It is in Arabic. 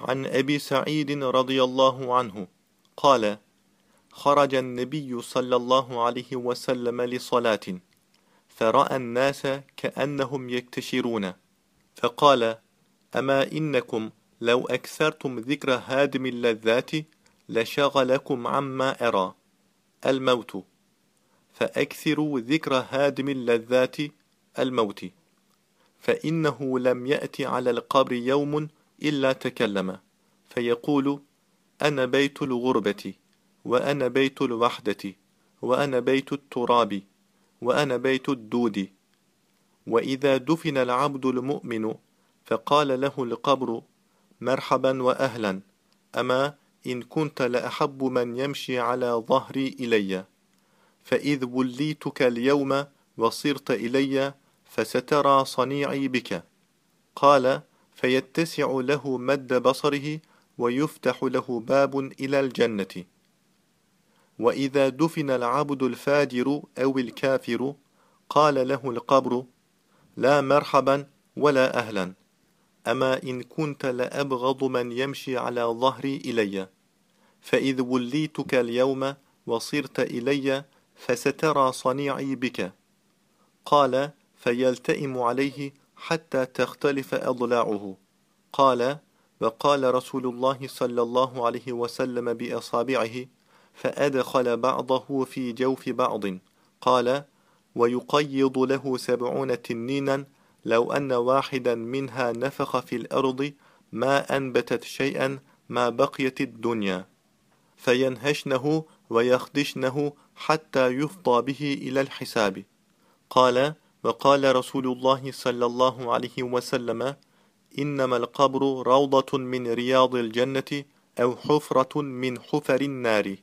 عن أبي سعيد رضي الله عنه. قال خرج النبي صلى الله عليه وسلم لصلاة فرأى الناس كأنهم يكتشرون فقال أما إنكم لو أكثرتم ذكر هادم اللذات لشغلكم عما أرى الموت فأكثروا ذكر هادم اللذات الموت فإنه لم يأتي على القبر يوم إلا تكلم فيقول أنا بيت الغربة وأنا بيت الوحدة وأنا بيت التراب وأنا بيت الدود. وإذا دفن العبد المؤمن فقال له القبر مرحبا وأهلا أما إن كنت لأحب من يمشي على ظهري إلي. فإذ وليتك اليوم وصرت إلي فسترى صنيعي بك. قال فيتسع له مد بصره ويفتح له باب إلى الجنة. وإذا دفن العبد الفاجر أو الكافر قال له القبر لا مرحبا ولا أهلا أما إن كنت لأبغض من يمشي على ظهري إلي فإذ وليتك اليوم وصرت إلي فسترى صنيعي بك. قال فيلتئم عليه حتى تختلف أضلاعه. قال وقال رسول الله صلى الله عليه وسلم بأصابعه فأدخل بعضه في جوف بعض. قال ويقيض له سبعون تنينا لو أن واحدا منها نفخ في الأرض ما أنبتت شيئا ما بقيت الدنيا. فينهشنه ويخدشنه حتى يفضى به إلى الحساب. قال وقال رسول الله صلى الله عليه وسلم إنما القبر روضة من رياض الجنة أو حفرة من حفر النار.